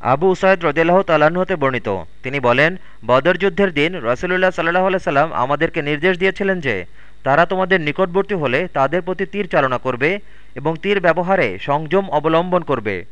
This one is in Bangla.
আবু উসায়দ রদিল্লাহ তাল্লাহ্ন হতে বর্ণিত। তিনি বলেন, বদর যুদ্ধের দিন রসুলুল্লাহ সাল্লাহ সাল্লাম আমাদেরকে নির্দেশ দিয়েছিলেন যে, তারা তোমাদের নিকটবর্তী হলে তাদের প্রতি তীর চালনা করবে এবং তীর ব্যবহারে সংযম অবলম্বন করবে।